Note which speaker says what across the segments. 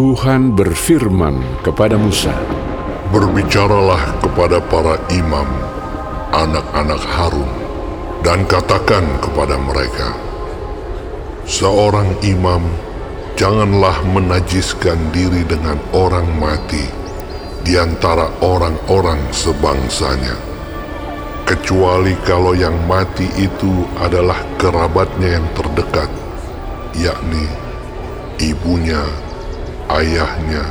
Speaker 1: Tuhan berfirman kepada Musa,
Speaker 2: Berbicaralah kepada para imam, anak-anak Harun, dan katakan kepada mereka, Seorang imam janganlah menajiskan diri dengan orang mati di antara orang-orang sebangsanya, kecuali kalau yang mati itu adalah kerabatnya yang terdekat, yakni ibunya, ayahnya,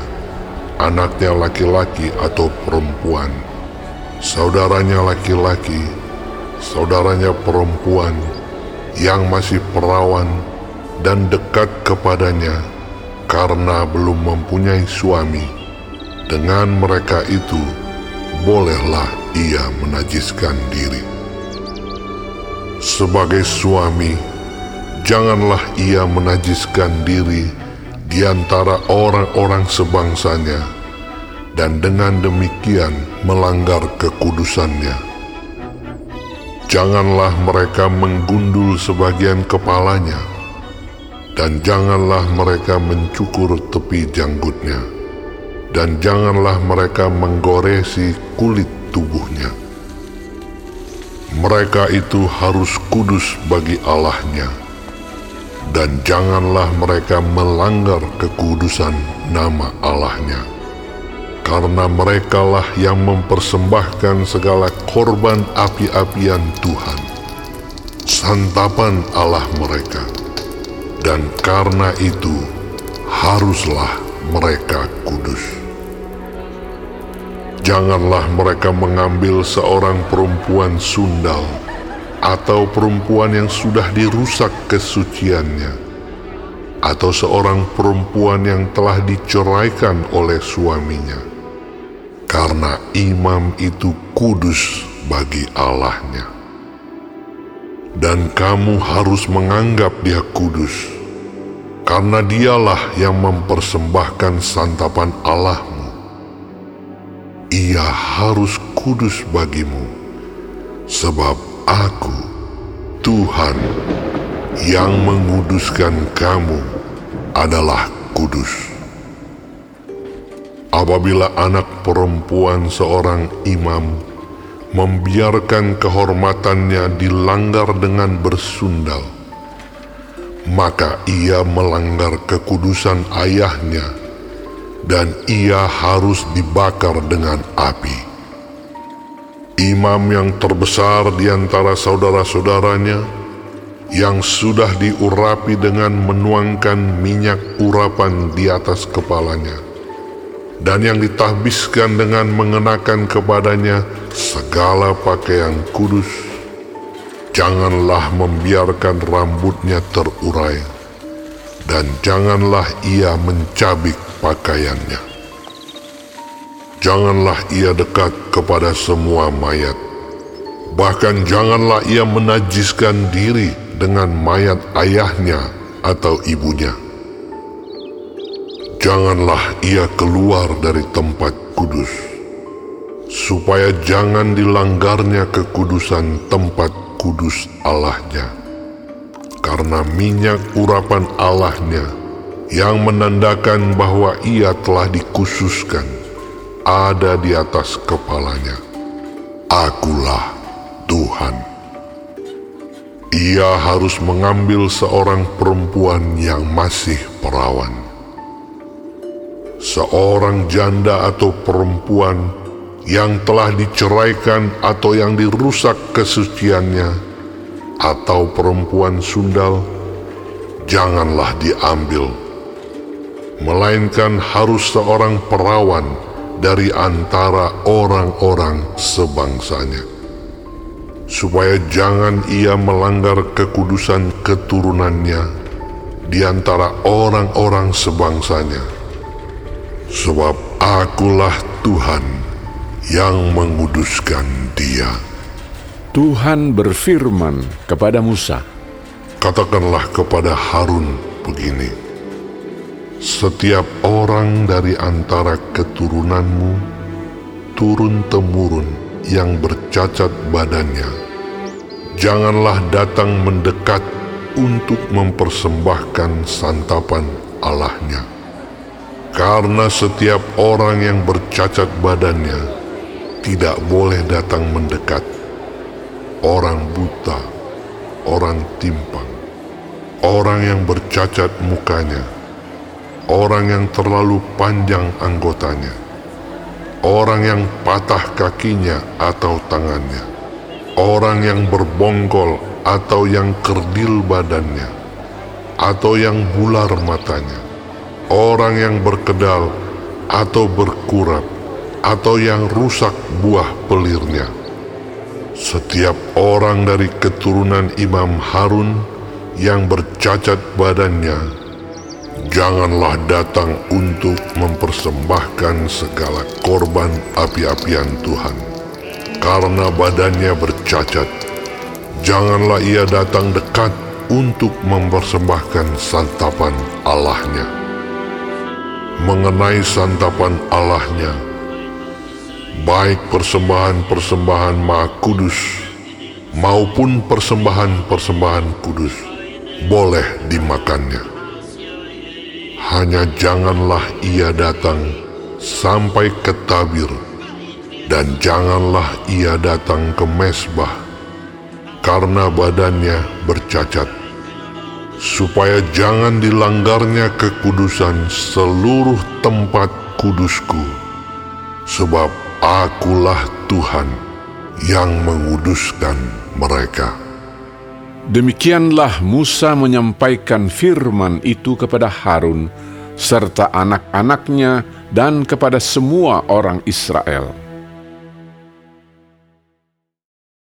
Speaker 2: anaknya laki-laki atau perempuan, saudaranya laki-laki, saudaranya perempuan yang masih perawan dan dekat kepadanya karena belum mempunyai suami. Dengan mereka itu, bolehlah ia menajiskan diri. Sebagai suami, janganlah ia menajiskan diri di antara orang-orang sebangsanya, dan dengan demikian melanggar kekudusannya. Janganlah mereka menggundul sebagian kepalanya, dan janganlah mereka mencukur tepi janggutnya, dan janganlah mereka menggoresi kulit tubuhnya. Mereka itu harus kudus bagi Allahnya dan janganlah mereka melanggar kekudusan nama Allahnya. Karena merekalah yang mempersembahkan segala korban api-apian Tuhan, santapan Allah mereka. Dan karena itu, haruslah mereka kudus. Janganlah mereka mengambil seorang perempuan sundal atau perempuan yang sudah dirusak kesuciannya, atau seorang perempuan yang telah diceraikan oleh suaminya, karena imam itu kudus bagi Allahnya. Dan kamu harus menganggap dia kudus, karena dialah yang mempersembahkan santapan Allahmu. Ia harus kudus bagimu, sebab Aku, Tuhan, yang menguduskan kamu adalah kudus. Apabila anak perempuan seorang imam membiarkan kehormatannya dilanggar dengan bersundal, maka ia melanggar kekudusan ayahnya dan ia harus dibakar dengan api imam yang terbesar di antara saudara-saudaranya yang sudah diurapi dengan menuangkan minyak urapan di atas kepalanya dan yang ditahbiskan dengan mengenakan kepadanya segala pakaian kudus. Janganlah membiarkan rambutnya terurai dan janganlah ia mencabik pakaiannya janganlah ia dekat kepada semua mayat. Bahkan janganlah ia menajiskan diri dengan mayat ayahnya atau ibunya. Janganlah ia keluar dari tempat kudus, supaya jangan dilanggarnya kekudusan tempat kudus Allahnya. Karena minyak urapan Allahnya yang menandakan bahwa ia telah dikhususkan ada di atas kepalanya. Akulah Tuhan. Ia harus mengambil seorang perempuan yang masih perawan. Seorang janda atau perempuan yang telah diceraikan atau yang dirusak kesuciannya, atau perempuan sundal, janganlah diambil, melainkan harus seorang perawan dari antara orang-orang sebangsanya, supaya jangan ia melanggar kekudusan keturunannya di antara orang-orang sebangsanya, sebab akulah Tuhan yang menguduskan dia.
Speaker 1: Tuhan berfirman kepada Musa,
Speaker 2: Katakanlah kepada Harun begini, setiap orang dari antara keturunanmu turun-temurun yang bercacat badannya, janganlah datang mendekat untuk mempersembahkan santapan Allahnya. Karena setiap orang yang bercacat badannya tidak boleh datang mendekat. Orang buta, orang timpang, orang yang bercacat mukanya, orang yang terlalu panjang anggotanya, orang yang patah kakinya atau tangannya, orang yang berbongkol atau yang kerdil badannya, atau yang bular matanya, orang yang berkedal atau berkurap, atau yang rusak buah pelirnya. Setiap orang dari keturunan Imam Harun yang bercacat badannya, janganlah datang untuk mempersembahkan segala korban api-apian Tuhan. Karena badannya bercacat, janganlah ia datang dekat untuk mempersembahkan santapan Allahnya. Mengenai santapan Allahnya, baik persembahan-persembahan maha kudus maupun persembahan-persembahan kudus boleh dimakannya. Hanya janganlah ia datang sampai ke tabir dan janganlah ia datang ke mesbah karena badannya bercacat supaya jangan dilanggarnya kekudusan seluruh tempat kudusku sebab Akulah Tuhan yang menguduskan mereka.
Speaker 1: Demikianlah Musa menyampaikan firman itu kepada Harun serta anak-anaknya dan kepada semua orang Israel.